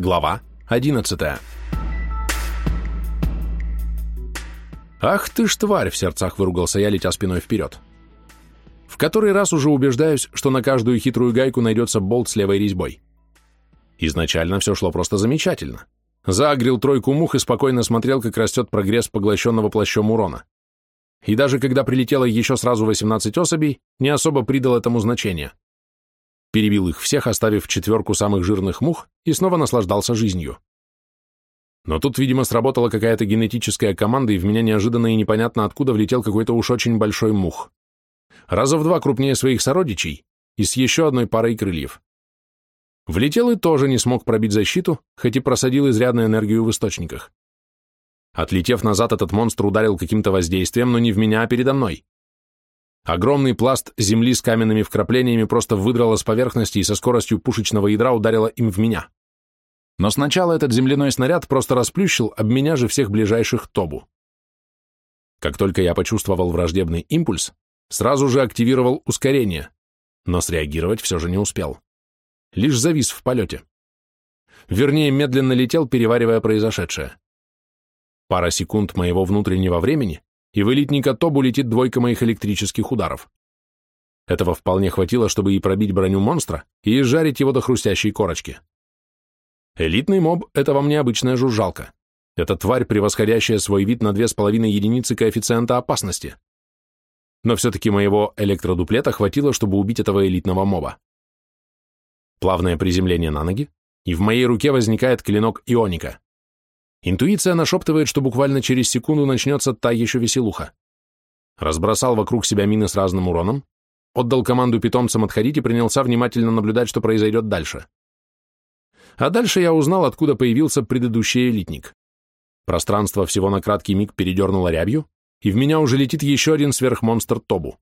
Глава 11 «Ах ты ж тварь!» — в сердцах выругался я, летя спиной вперед. В который раз уже убеждаюсь, что на каждую хитрую гайку найдется болт с левой резьбой. Изначально все шло просто замечательно. Заагрил тройку мух и спокойно смотрел, как растет прогресс поглощенного плащом урона. И даже когда прилетело еще сразу 18 особей, не особо придал этому значения перебил их всех, оставив четверку самых жирных мух, и снова наслаждался жизнью. Но тут, видимо, сработала какая-то генетическая команда, и в меня неожиданно и непонятно откуда влетел какой-то уж очень большой мух. Раза в два крупнее своих сородичей и с еще одной парой крыльев. Влетел и тоже не смог пробить защиту, хоть и просадил изрядную энергию в источниках. Отлетев назад, этот монстр ударил каким-то воздействием, но не в меня, а передо мной. Огромный пласт земли с каменными вкраплениями просто выдрало с поверхности и со скоростью пушечного ядра ударило им в меня. Но сначала этот земляной снаряд просто расплющил об меня же всех ближайших тобу. Как только я почувствовал враждебный импульс, сразу же активировал ускорение, но среагировать все же не успел. Лишь завис в полете. Вернее, медленно летел, переваривая произошедшее. Пара секунд моего внутреннего времени, и в элитника Тобу летит двойка моих электрических ударов. Этого вполне хватило, чтобы и пробить броню монстра, и изжарить его до хрустящей корочки. Элитный моб — это вам не обычная жужжалка. Это тварь, превосходящая свой вид на две с половиной единицы коэффициента опасности. Но все-таки моего электродуплета хватило, чтобы убить этого элитного моба. Плавное приземление на ноги, и в моей руке возникает клинок ионика. Интуиция нашептывает, что буквально через секунду начнется та еще веселуха. Разбросал вокруг себя мины с разным уроном, отдал команду питомцам отходить и принялся внимательно наблюдать, что произойдет дальше. А дальше я узнал, откуда появился предыдущий элитник. Пространство всего на краткий миг передернуло рябью, и в меня уже летит еще один сверхмонстр Тобу.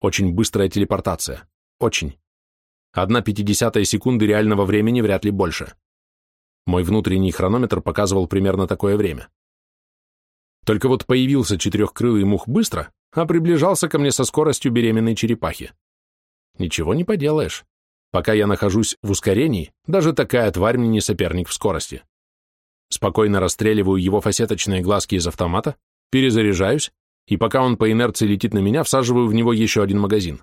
Очень быстрая телепортация. Очень. Одна пятидесятая секунды реального времени вряд ли больше. Мой внутренний хронометр показывал примерно такое время. Только вот появился четырехкрылый мух быстро, а приближался ко мне со скоростью беременной черепахи. Ничего не поделаешь. Пока я нахожусь в ускорении, даже такая тварь мне не соперник в скорости. Спокойно расстреливаю его фасеточные глазки из автомата, перезаряжаюсь, и пока он по инерции летит на меня, всаживаю в него еще один магазин.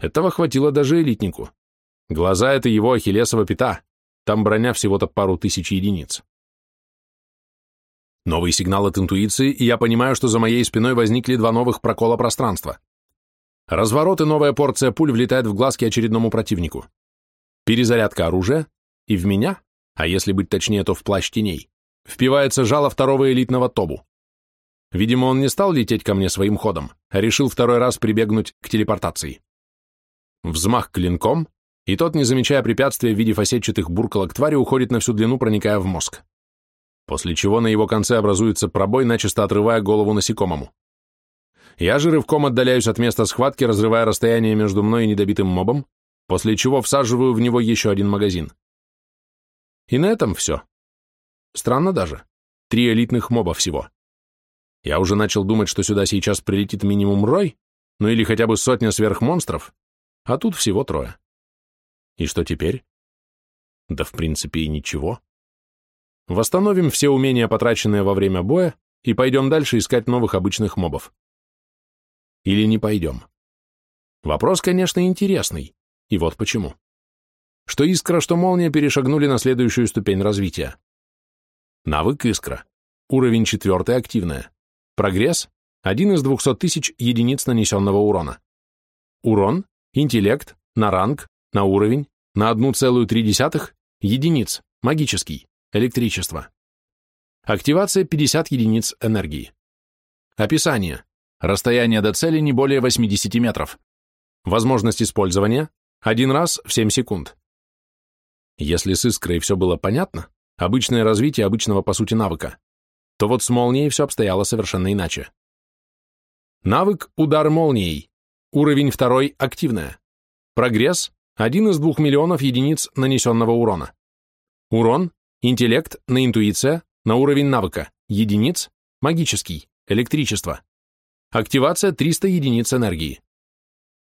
Этого хватило даже элитнику. Глаза — это его ахиллесова пята, там броня всего-то пару тысяч единиц. Новый сигнал от интуиции, и я понимаю, что за моей спиной возникли два новых прокола пространства. Разворот и новая порция пуль влетает в глазки очередному противнику. Перезарядка оружия, и в меня, а если быть точнее, то в плащ теней, впивается жало второго элитного тобу. Видимо, он не стал лететь ко мне своим ходом, а решил второй раз прибегнуть к телепортации. Взмах клинком, и тот, не замечая препятствия в виде фасетчатых буркалок твари, уходит на всю длину, проникая в мозг. После чего на его конце образуется пробой, начисто отрывая голову насекомому. Я же рывком отдаляюсь от места схватки, разрывая расстояние между мной и недобитым мобом, после чего всаживаю в него еще один магазин. И на этом все. Странно даже. Три элитных моба всего. Я уже начал думать, что сюда сейчас прилетит минимум рой, ну или хотя бы сотня сверхмонстров, а тут всего трое. И что теперь? Да в принципе и ничего. Восстановим все умения, потраченные во время боя, и пойдем дальше искать новых обычных мобов. Или не пойдем. Вопрос, конечно, интересный, и вот почему. Что искра, что молния перешагнули на следующую ступень развития. Навык искра. Уровень четвертый активная. Прогресс – один из двухсот тысяч единиц нанесенного урона. Урон, интеллект, на ранг, на уровень, на 1,3 единиц, магический, электричество. Активация 50 единиц энергии. Описание. Расстояние до цели не более 80 метров. Возможность использования – один раз в 7 секунд. Если с искрой все было понятно, обычное развитие обычного по сути навыка, то вот с молнией все обстояло совершенно иначе. Навык «Удар молнией». Уровень второй – активная. Прогресс один из двух миллионов единиц нанесенного урона. Урон, интеллект на интуиция, на уровень навыка, единиц, магический, электричество. Активация 300 единиц энергии.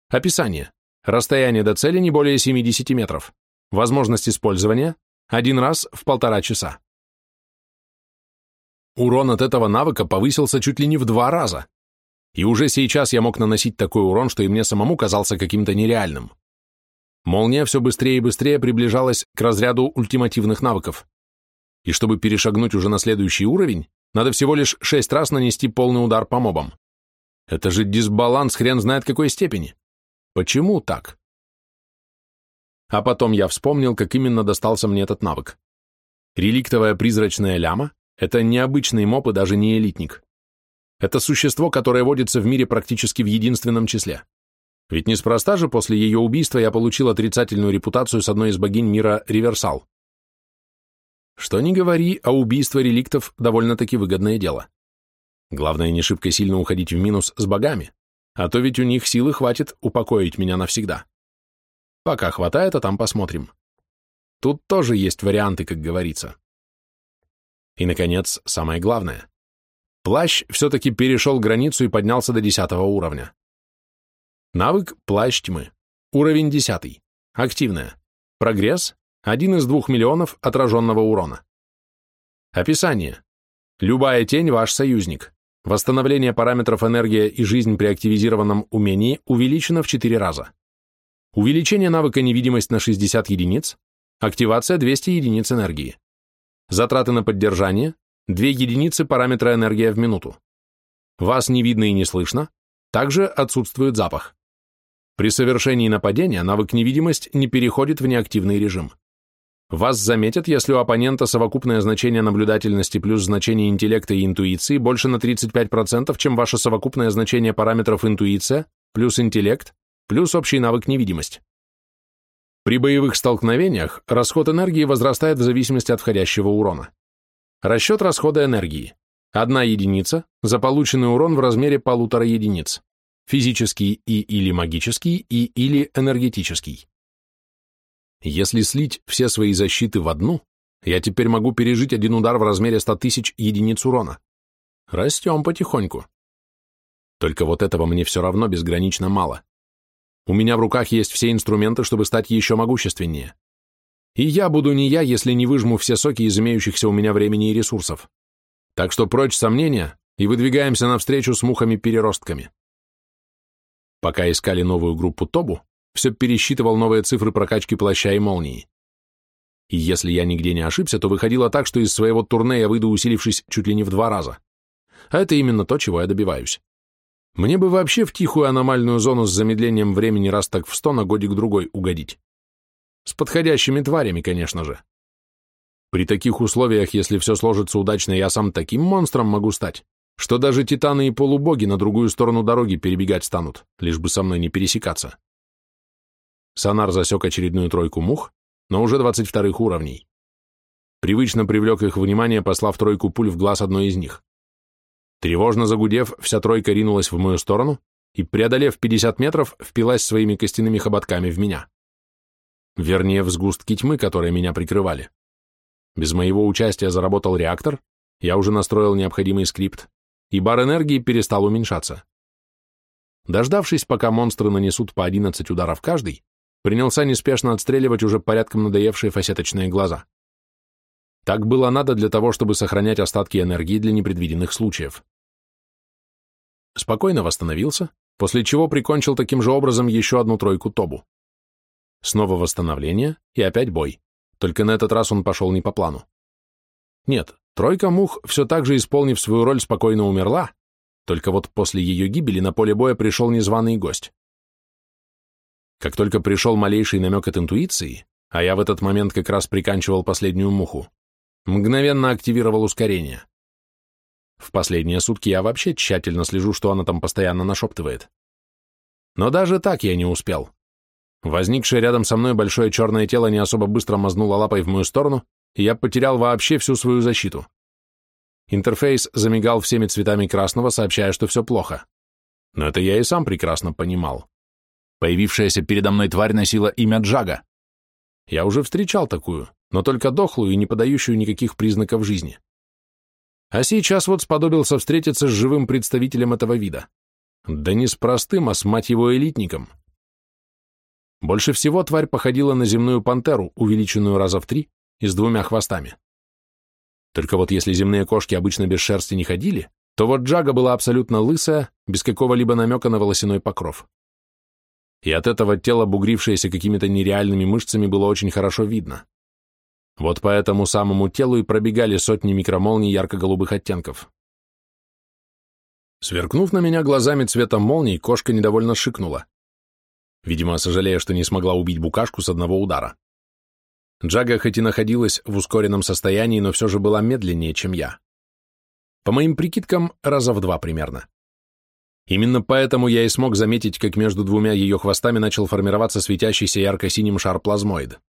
Описание. Расстояние до цели не более 70 метров. Возможность использования один раз в полтора часа. Урон от этого навыка повысился чуть ли не в два раза. И уже сейчас я мог наносить такой урон, что и мне самому казался каким-то нереальным. Молния все быстрее и быстрее приближалась к разряду ультимативных навыков. И чтобы перешагнуть уже на следующий уровень, надо всего лишь шесть раз нанести полный удар по мобам. Это же дисбаланс хрен знает какой степени. Почему так? А потом я вспомнил, как именно достался мне этот навык. Реликтовая призрачная ляма — это необычный моб и даже не элитник. Это существо, которое водится в мире практически в единственном числе. Ведь неспроста же после ее убийства я получил отрицательную репутацию с одной из богинь мира Риверсал. Что ни говори, а убийство реликтов довольно-таки выгодное дело. Главное, не шибко сильно уходить в минус с богами, а то ведь у них силы хватит упокоить меня навсегда. Пока хватает, а там посмотрим. Тут тоже есть варианты, как говорится. И, наконец, самое главное. Плащ все-таки перешел границу и поднялся до десятого уровня. Навык «Плащ тьмы». Уровень 10. Активная. Прогресс – 1 из 2 миллионов отраженного урона. Описание. Любая тень – ваш союзник. Восстановление параметров энергия и жизнь при активизированном умении увеличено в 4 раза. Увеличение навыка невидимость на 60 единиц. Активация 200 единиц энергии. Затраты на поддержание – 2 единицы параметра энергия в минуту. Вас не видно и не слышно. Также отсутствует запах. При совершении нападения навык невидимость не переходит в неактивный режим. Вас заметят, если у оппонента совокупное значение наблюдательности плюс значение интеллекта и интуиции больше на 35%, чем ваше совокупное значение параметров интуиция плюс интеллект плюс общий навык невидимость. При боевых столкновениях расход энергии возрастает в зависимости от входящего урона. Расчет расхода энергии. Одна единица за полученный урон в размере полутора единиц физический и или магический и или энергетический. Если слить все свои защиты в одну, я теперь могу пережить один удар в размере 100 тысяч единиц урона. Растем потихоньку. Только вот этого мне все равно безгранично мало. У меня в руках есть все инструменты, чтобы стать еще могущественнее. И я буду не я, если не выжму все соки из имеющихся у меня времени и ресурсов. Так что прочь сомнения и выдвигаемся навстречу с мухами-переростками. Пока искали новую группу Тобу, все пересчитывал новые цифры прокачки плаща и молнии. И если я нигде не ошибся, то выходило так, что из своего турне я выйду, усилившись чуть ли не в два раза. А это именно то, чего я добиваюсь. Мне бы вообще в тихую аномальную зону с замедлением времени раз так в сто на годик-другой угодить. С подходящими тварями, конечно же. При таких условиях, если все сложится удачно, я сам таким монстром могу стать, что даже титаны и полубоги на другую сторону дороги перебегать станут, лишь бы со мной не пересекаться. Сонар засек очередную тройку мух, но уже 22 уровней. Привычно привлек их внимание, послав тройку пуль в глаз одной из них. Тревожно загудев, вся тройка ринулась в мою сторону и, преодолев 50 метров, впилась своими костяными хоботками в меня. Вернее, в сгустки тьмы, которые меня прикрывали. Без моего участия заработал реактор, я уже настроил необходимый скрипт, и бар энергии перестал уменьшаться. Дождавшись, пока монстры нанесут по 11 ударов каждый, принялся неспешно отстреливать уже порядком надоевшие фасеточные глаза. Так было надо для того, чтобы сохранять остатки энергии для непредвиденных случаев. Спокойно восстановился, после чего прикончил таким же образом еще одну тройку Тобу. Снова восстановление и опять бой, только на этот раз он пошел не по плану. Нет, Тройка мух, все так же исполнив свою роль, спокойно умерла, только вот после ее гибели на поле боя пришел незваный гость. Как только пришел малейший намек от интуиции, а я в этот момент как раз приканчивал последнюю муху, мгновенно активировал ускорение. В последние сутки я вообще тщательно слежу, что она там постоянно нашептывает. Но даже так я не успел. Возникшее рядом со мной большое черное тело не особо быстро мазнуло лапой в мою сторону, и я потерял вообще всю свою защиту. Интерфейс замигал всеми цветами красного, сообщая, что все плохо. Но это я и сам прекрасно понимал. Появившаяся передо мной тварь носила имя Джага. Я уже встречал такую, но только дохлую и не подающую никаких признаков жизни. А сейчас вот сподобился встретиться с живым представителем этого вида. Да не с простым, а с, мать его, элитником. Больше всего тварь походила на земную пантеру, увеличенную раза в три, и с двумя хвостами. Только вот если земные кошки обычно без шерсти не ходили, то вот Джага была абсолютно лысая, без какого-либо намека на волосяной покров. И от этого тело, бугрившееся какими-то нереальными мышцами, было очень хорошо видно. Вот по этому самому телу и пробегали сотни микромолний ярко-голубых оттенков. Сверкнув на меня глазами цвета молний, кошка недовольно шикнула. Видимо, сожалея, что не смогла убить букашку с одного удара. Джага хоть и находилась в ускоренном состоянии, но все же была медленнее, чем я. По моим прикидкам, раза в два примерно. Именно поэтому я и смог заметить, как между двумя ее хвостами начал формироваться светящийся ярко-синим шар плазмоид.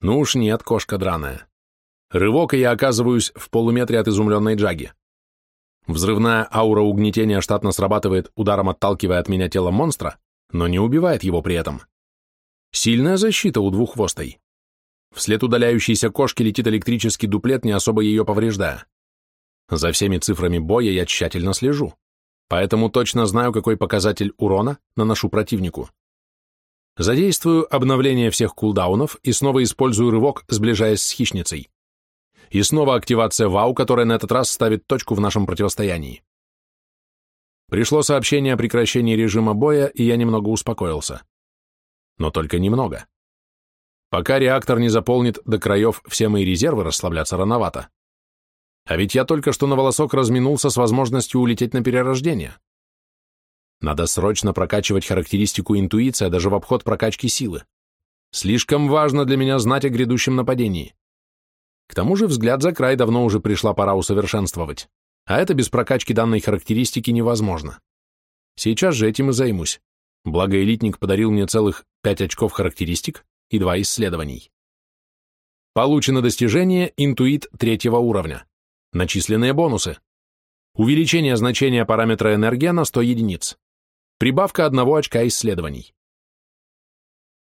Ну уж нет, кошка драная. Рывок, и я оказываюсь в полуметре от изумленной Джаги. Взрывная аура угнетения штатно срабатывает, ударом отталкивая от меня тело монстра, но не убивает его при этом. Сильная защита у двуххвостой. Вслед удаляющейся кошки летит электрический дуплет, не особо ее повреждая. За всеми цифрами боя я тщательно слежу, поэтому точно знаю, какой показатель урона наношу противнику. Задействую обновление всех кулдаунов и снова использую рывок, сближаясь с хищницей. И снова активация ВАУ, которая на этот раз ставит точку в нашем противостоянии. Пришло сообщение о прекращении режима боя, и я немного успокоился. Но только немного. Пока реактор не заполнит до краев все мои резервы, расслабляться рановато. А ведь я только что на волосок разминулся с возможностью улететь на перерождение. Надо срочно прокачивать характеристику интуиция даже в обход прокачки силы. Слишком важно для меня знать о грядущем нападении. К тому же взгляд за край давно уже пришла пора усовершенствовать, а это без прокачки данной характеристики невозможно. Сейчас же этим и займусь. Благо элитник подарил мне целых 5 очков характеристик и 2 исследований. Получено достижение интуит третьего уровня. Начисленные бонусы. Увеличение значения параметра энергия на 100 единиц. Прибавка одного очка исследований.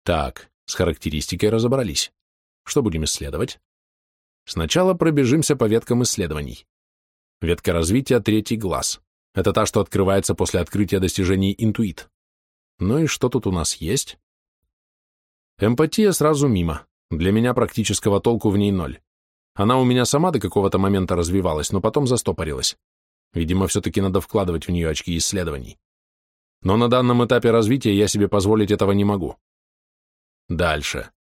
Так, с характеристикой разобрались. Что будем исследовать? Сначала пробежимся по веткам исследований. Ветка развития третий глаз. Это та, что открывается после открытия достижений интуит. Ну и что тут у нас есть? Эмпатия сразу мимо. Для меня практического толку в ней ноль. Она у меня сама до какого-то момента развивалась, но потом застопорилась. Видимо, все-таки надо вкладывать в нее очки исследований. Но на данном этапе развития я себе позволить этого не могу. Дальше.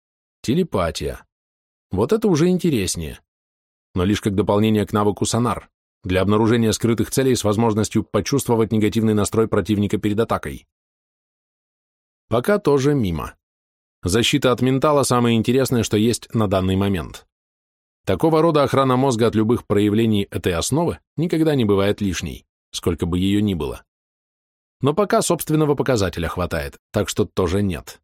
Телепатия. Вот это уже интереснее. Но лишь как дополнение к навыку сонар, для обнаружения скрытых целей с возможностью почувствовать негативный настрой противника перед атакой. Пока тоже мимо. Защита от ментала самое интересное, что есть на данный момент. Такого рода охрана мозга от любых проявлений этой основы никогда не бывает лишней, сколько бы ее ни было. Но пока собственного показателя хватает, так что тоже нет.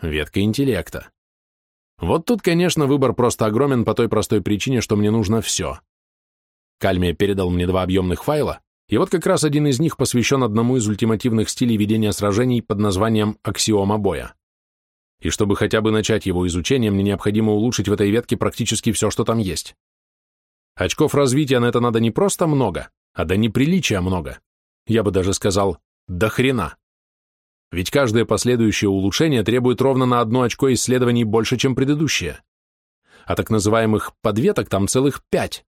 Ветка интеллекта. Вот тут, конечно, выбор просто огромен по той простой причине, что мне нужно все. Кальмия передал мне два объемных файла, и вот как раз один из них посвящен одному из ультимативных стилей ведения сражений под названием «Аксиома боя». И чтобы хотя бы начать его изучение, мне необходимо улучшить в этой ветке практически все, что там есть. Очков развития на это надо не просто много, а до неприличия много. Я бы даже сказал, до хрена. Ведь каждое последующее улучшение требует ровно на одно очко исследований больше, чем предыдущее. А так называемых подветок там целых пять.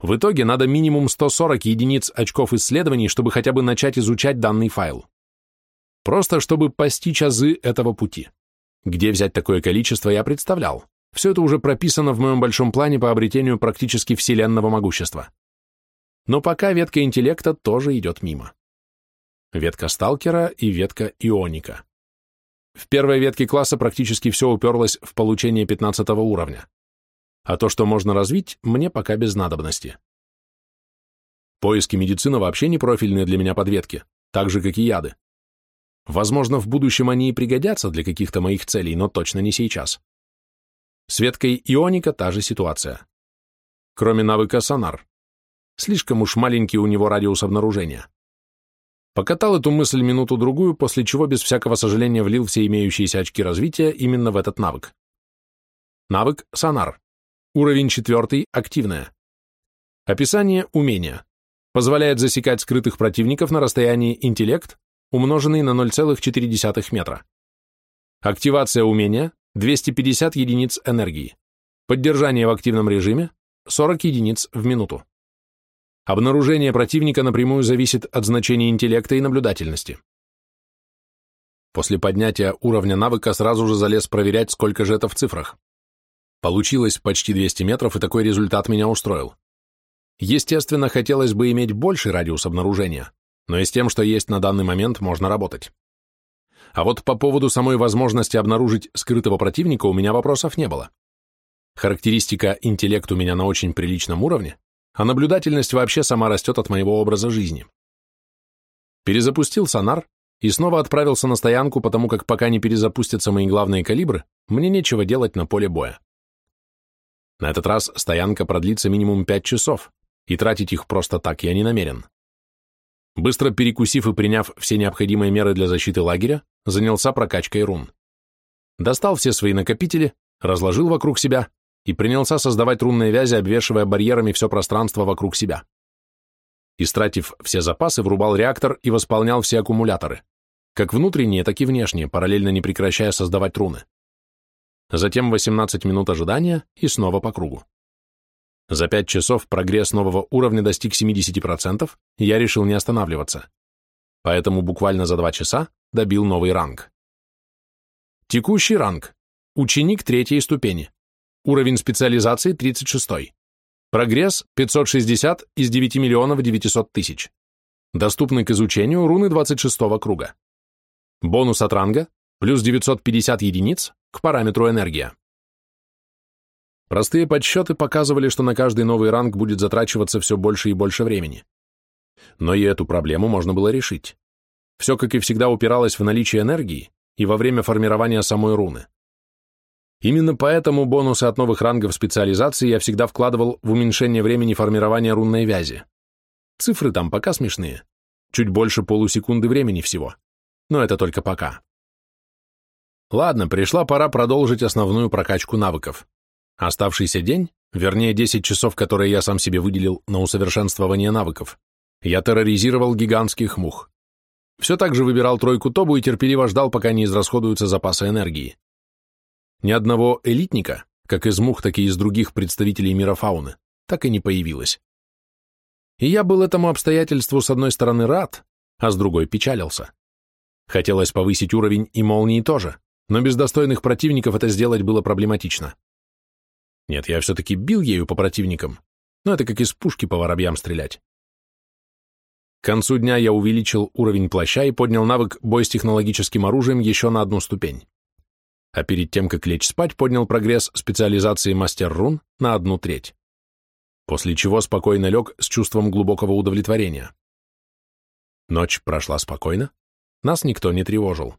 В итоге надо минимум 140 единиц очков исследований, чтобы хотя бы начать изучать данный файл. Просто чтобы постичь азы этого пути. Где взять такое количество, я представлял. Все это уже прописано в моем большом плане по обретению практически вселенного могущества. Но пока ветка интеллекта тоже идет мимо ветка сталкера и ветка ионика. В первой ветке класса практически все уперлось в получение 15 уровня, а то, что можно развить, мне пока без надобности. Поиски медицины вообще не профильные для меня подветки, так же, как и яды. Возможно, в будущем они и пригодятся для каких-то моих целей, но точно не сейчас. С веткой ионика та же ситуация. Кроме навыка сонар. Слишком уж маленький у него радиус обнаружения. Покатал эту мысль минуту-другую, после чего без всякого сожаления влил все имеющиеся очки развития именно в этот навык. Навык «Сонар». Уровень четвертый, активное. Описание умения. Позволяет засекать скрытых противников на расстоянии интеллект, умноженный на 0,4 метра. Активация умения – 250 единиц энергии. Поддержание в активном режиме – 40 единиц в минуту. Обнаружение противника напрямую зависит от значения интеллекта и наблюдательности. После поднятия уровня навыка сразу же залез проверять, сколько же это в цифрах. Получилось почти 200 метров, и такой результат меня устроил. Естественно, хотелось бы иметь больший радиус обнаружения, но и с тем, что есть на данный момент, можно работать. А вот по поводу самой возможности обнаружить скрытого противника у меня вопросов не было. Характеристика интеллект у меня на очень приличном уровне, а наблюдательность вообще сама растет от моего образа жизни. Перезапустил сонар и снова отправился на стоянку, потому как пока не перезапустятся мои главные калибры, мне нечего делать на поле боя. На этот раз стоянка продлится минимум 5 часов, и тратить их просто так я не намерен. Быстро перекусив и приняв все необходимые меры для защиты лагеря, занялся прокачкой рун. Достал все свои накопители, разложил вокруг себя и принялся создавать рунные вязи, обвешивая барьерами все пространство вокруг себя. Истратив все запасы, врубал реактор и восполнял все аккумуляторы, как внутренние, так и внешние, параллельно не прекращая создавать руны. Затем 18 минут ожидания и снова по кругу. За 5 часов прогресс нового уровня достиг 70%, и я решил не останавливаться. Поэтому буквально за 2 часа добил новый ранг. Текущий ранг. Ученик третьей ступени. Уровень специализации 36. Прогресс 560 из 9 миллионов 900 тысяч. Доступны к изучению руны 26 круга. Бонус от ранга плюс 950 единиц к параметру энергия. Простые подсчеты показывали, что на каждый новый ранг будет затрачиваться все больше и больше времени. Но и эту проблему можно было решить. Все, как и всегда, упиралось в наличие энергии и во время формирования самой руны. Именно поэтому бонусы от новых рангов специализации я всегда вкладывал в уменьшение времени формирования рунной вязи. Цифры там пока смешные. Чуть больше полусекунды времени всего. Но это только пока. Ладно, пришла пора продолжить основную прокачку навыков. Оставшийся день, вернее 10 часов, которые я сам себе выделил на усовершенствование навыков, я терроризировал гигантских мух. Все так же выбирал тройку Тобу и терпеливо ждал, пока не израсходуются запасы энергии. Ни одного элитника, как из мух, так и из других представителей мира фауны, так и не появилось. И я был этому обстоятельству с одной стороны рад, а с другой печалился. Хотелось повысить уровень и молнии тоже, но без достойных противников это сделать было проблематично. Нет, я все-таки бил ею по противникам, но это как из пушки по воробьям стрелять. К концу дня я увеличил уровень плаща и поднял навык бой с технологическим оружием еще на одну ступень а перед тем, как лечь спать, поднял прогресс специализации мастер-рун на одну треть, после чего спокойно лег с чувством глубокого удовлетворения. Ночь прошла спокойно, нас никто не тревожил.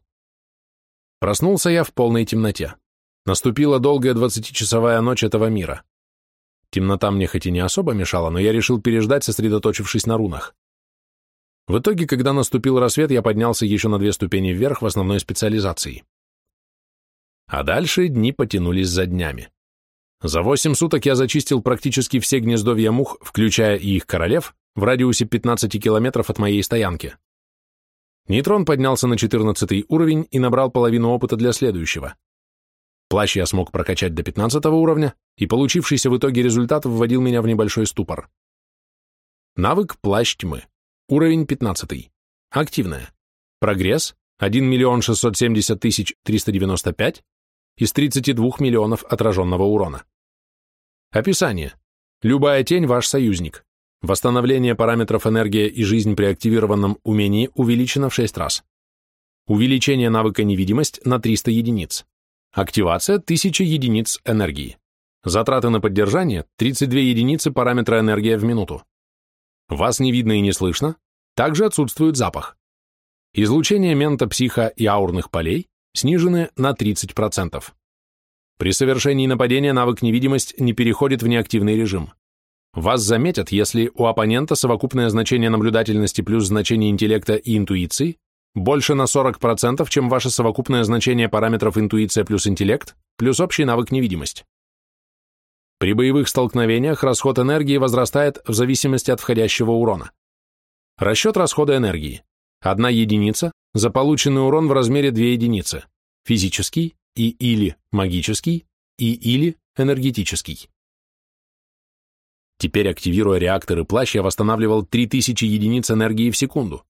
Проснулся я в полной темноте. Наступила долгая двадцатичасовая ночь этого мира. Темнота мне хоть и не особо мешала, но я решил переждать, сосредоточившись на рунах. В итоге, когда наступил рассвет, я поднялся еще на две ступени вверх в основной специализации. А дальше дни потянулись за днями. За восемь суток я зачистил практически все гнездовья мух, включая и их королев, в радиусе 15 километров от моей стоянки. Нейтрон поднялся на 14 уровень и набрал половину опыта для следующего. Плащ я смог прокачать до 15 уровня, и получившийся в итоге результат вводил меня в небольшой ступор. Навык «Плащ тьмы». Уровень 15. Активная. Прогресс 1 миллион 670 тысяч 395 из 32 миллионов отраженного урона. Описание. Любая тень – ваш союзник. Восстановление параметров энергия и жизнь при активированном умении увеличено в 6 раз. Увеличение навыка невидимость на 300 единиц. Активация – 1000 единиц энергии. Затраты на поддержание – 32 единицы параметра энергия в минуту. Вас не видно и не слышно, также отсутствует запах. Излучение мента, психа и аурных полей снижены на 30%. При совершении нападения навык невидимость не переходит в неактивный режим. Вас заметят, если у оппонента совокупное значение наблюдательности плюс значение интеллекта и интуиции больше на 40%, чем ваше совокупное значение параметров интуиция плюс интеллект плюс общий навык невидимость. При боевых столкновениях расход энергии возрастает в зависимости от входящего урона. Расчет расхода энергии. Одна единица за полученный урон в размере 2 единицы, физический и или магический и или энергетический. Теперь, активируя реакторы плащ, я восстанавливал 3000 единиц энергии в секунду.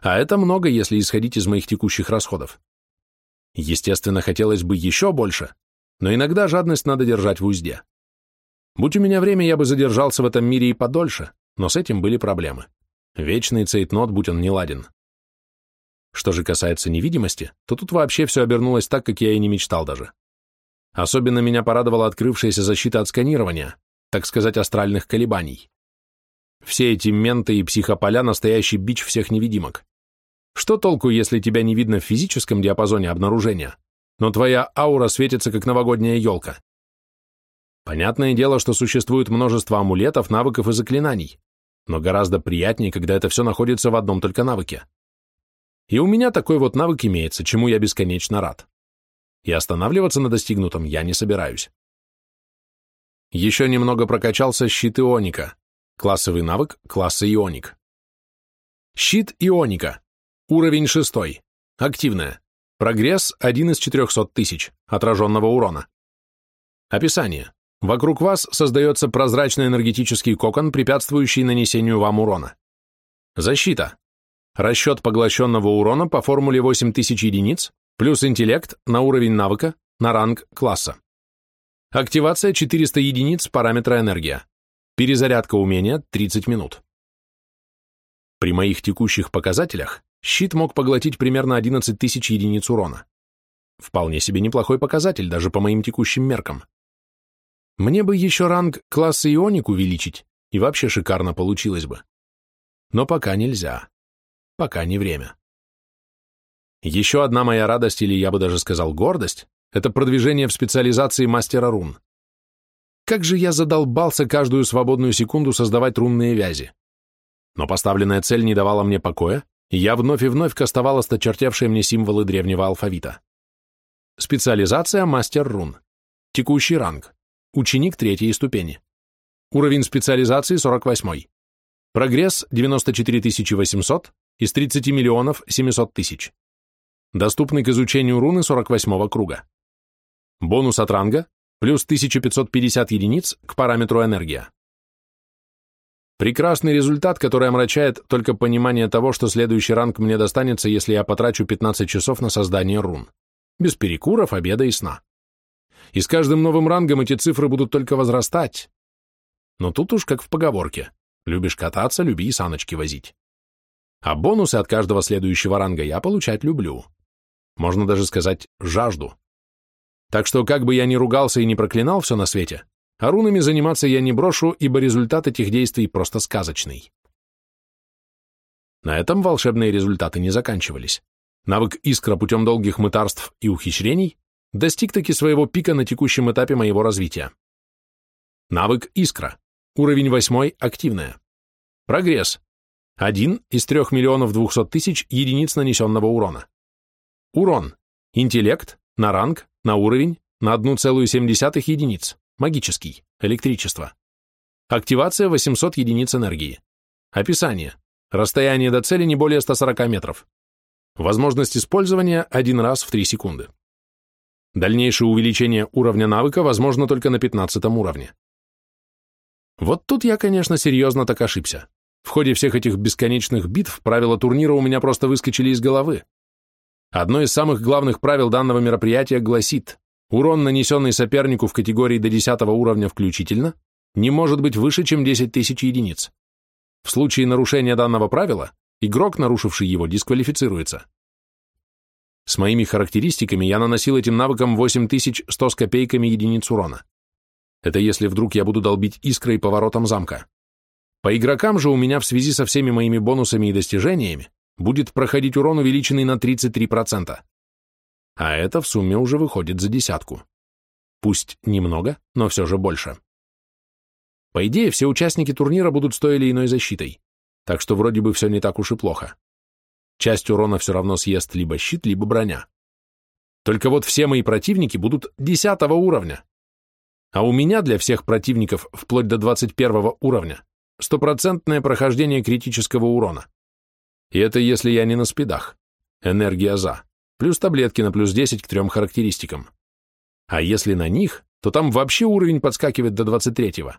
А это много, если исходить из моих текущих расходов. Естественно, хотелось бы еще больше, но иногда жадность надо держать в узде. Будь у меня время, я бы задержался в этом мире и подольше, но с этим были проблемы. Вечный цейтнот, будь он неладен. Что же касается невидимости, то тут вообще все обернулось так, как я и не мечтал даже. Особенно меня порадовала открывшаяся защита от сканирования, так сказать, астральных колебаний. Все эти менты и психополя – настоящий бич всех невидимок. Что толку, если тебя не видно в физическом диапазоне обнаружения, но твоя аура светится, как новогодняя елка? Понятное дело, что существует множество амулетов, навыков и заклинаний, но гораздо приятнее, когда это все находится в одном только навыке. И у меня такой вот навык имеется, чему я бесконечно рад. И останавливаться на достигнутом я не собираюсь. Еще немного прокачался щит Ионика. Классовый навык класса Ионик. Щит Ионика. Уровень шестой. Активная. Прогресс 1 из 400 тысяч. Отраженного урона. Описание. Вокруг вас создается прозрачный энергетический кокон, препятствующий нанесению вам урона. Защита. Расчет поглощенного урона по формуле 8000 единиц, плюс интеллект на уровень навыка, на ранг класса. Активация 400 единиц параметра энергия. Перезарядка умения 30 минут. При моих текущих показателях щит мог поглотить примерно 11 тысяч единиц урона. Вполне себе неплохой показатель, даже по моим текущим меркам. Мне бы еще ранг класса ионик увеличить, и вообще шикарно получилось бы. Но пока нельзя. Пока не время. Еще одна моя радость, или я бы даже сказал гордость, это продвижение в специализации мастера рун. Как же я задолбался каждую свободную секунду создавать рунные вязи. Но поставленная цель не давала мне покоя, и я вновь и вновь кастовал осточертевшие мне символы древнего алфавита. Специализация мастер рун. Текущий ранг. Ученик третьей ступени. Уровень специализации 48. Прогресс 94 800 из 30 миллионов 700 тысяч. Доступный к изучению руны 48 круга. Бонус от ранга плюс 1550 единиц к параметру энергия. Прекрасный результат, который омрачает только понимание того, что следующий ранг мне достанется, если я потрачу 15 часов на создание рун. Без перекуров, обеда и сна. И с каждым новым рангом эти цифры будут только возрастать. Но тут уж как в поговорке. Любишь кататься, люби и саночки возить. А бонусы от каждого следующего ранга я получать люблю. Можно даже сказать, жажду. Так что как бы я ни ругался и не проклинал все на свете, а рунами заниматься я не брошу, ибо результат этих действий просто сказочный. На этом волшебные результаты не заканчивались. Навык искра путем долгих мытарств и ухищрений достиг таки своего пика на текущем этапе моего развития. Навык искра. Уровень 8 активная. Прогресс. 1 из 3 миллионов 200 тысяч единиц нанесенного урона. Урон. Интеллект. На ранг на уровень на 1,7 единиц, магический, электричество. Активация 800 единиц энергии. Описание. Расстояние до цели не более 140 метров. Возможность использования один раз в 3 секунды. Дальнейшее увеличение уровня навыка возможно только на 15 уровне. Вот тут я, конечно, серьезно так ошибся. В ходе всех этих бесконечных битв правила турнира у меня просто выскочили из головы. Одно из самых главных правил данного мероприятия гласит, урон, нанесенный сопернику в категории до 10 уровня включительно, не может быть выше, чем 10 тысяч единиц. В случае нарушения данного правила, игрок, нарушивший его, дисквалифицируется. С моими характеристиками я наносил этим навыком 8100 с копейками единиц урона. Это если вдруг я буду долбить искрой поворотом замка. По игрокам же у меня в связи со всеми моими бонусами и достижениями будет проходить урон, увеличенный на 33%. А это в сумме уже выходит за десятку. Пусть немного, но все же больше. По идее, все участники турнира будут с той или иной защитой, так что вроде бы все не так уж и плохо. Часть урона все равно съест либо щит, либо броня. Только вот все мои противники будут 10 уровня. А у меня для всех противников вплоть до 21 уровня стопроцентное прохождение критического урона. И это если я не на спидах. Энергия за. Плюс таблетки на плюс 10 к трем характеристикам. А если на них, то там вообще уровень подскакивает до 23-го.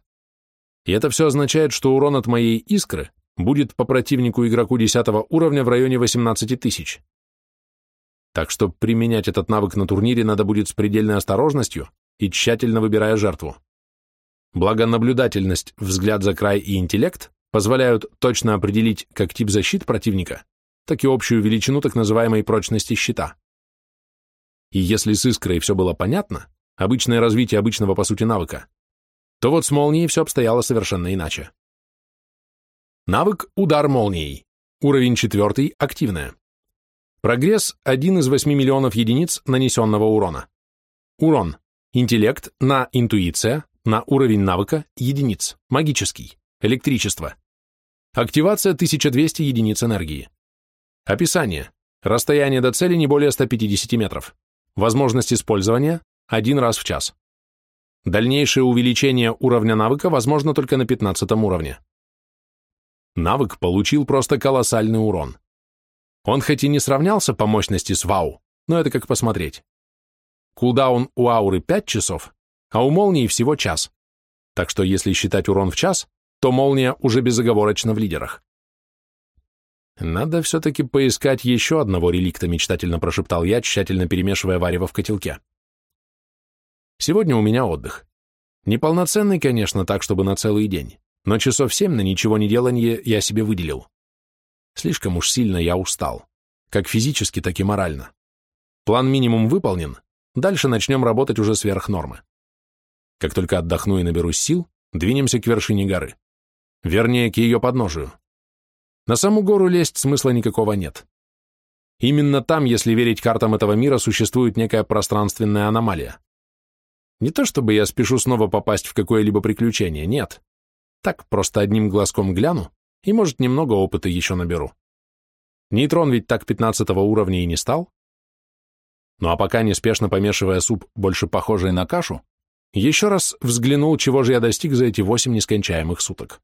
И это все означает, что урон от моей искры будет по противнику игроку 10 уровня в районе 18 тысяч. Так что применять этот навык на турнире надо будет с предельной осторожностью и тщательно выбирая жертву. Благо наблюдательность, взгляд за край и интеллект позволяют точно определить как тип защит противника, так и общую величину так называемой прочности щита. И если с искрой все было понятно, обычное развитие обычного по сути навыка, то вот с молнией все обстояло совершенно иначе. Навык «Удар молнией». Уровень 4, активная. Прогресс – 1 из 8 миллионов единиц нанесенного урона. Урон. Интеллект на интуиция, на уровень навыка – единиц. Магический. Электричество. Активация 1200 единиц энергии. Описание. Расстояние до цели не более 150 метров. Возможность использования – один раз в час. Дальнейшее увеличение уровня навыка возможно только на 15 уровне. Навык получил просто колоссальный урон. Он хоть и не сравнялся по мощности с Вау, но это как посмотреть. Кулдаун у ауры 5 часов, а у молнии всего час. Так что если считать урон в час, то молния уже безоговорочно в лидерах. «Надо все-таки поискать еще одного реликта», — мечтательно прошептал я, тщательно перемешивая варево в котелке. «Сегодня у меня отдых. Неполноценный, конечно, так, чтобы на целый день, но часов семь на ничего не деланье я себе выделил. Слишком уж сильно я устал, как физически, так и морально. План минимум выполнен, дальше начнем работать уже сверх нормы. Как только отдохну и наберусь сил, двинемся к вершине горы. Вернее, к ее подножию. На саму гору лезть смысла никакого нет. Именно там, если верить картам этого мира, существует некая пространственная аномалия. Не то чтобы я спешу снова попасть в какое-либо приключение, нет. Так, просто одним глазком гляну, и, может, немного опыта еще наберу. Нейтрон ведь так 15 уровня и не стал. Ну а пока, неспешно помешивая суп, больше похожий на кашу, еще раз взглянул, чего же я достиг за эти восемь нескончаемых суток.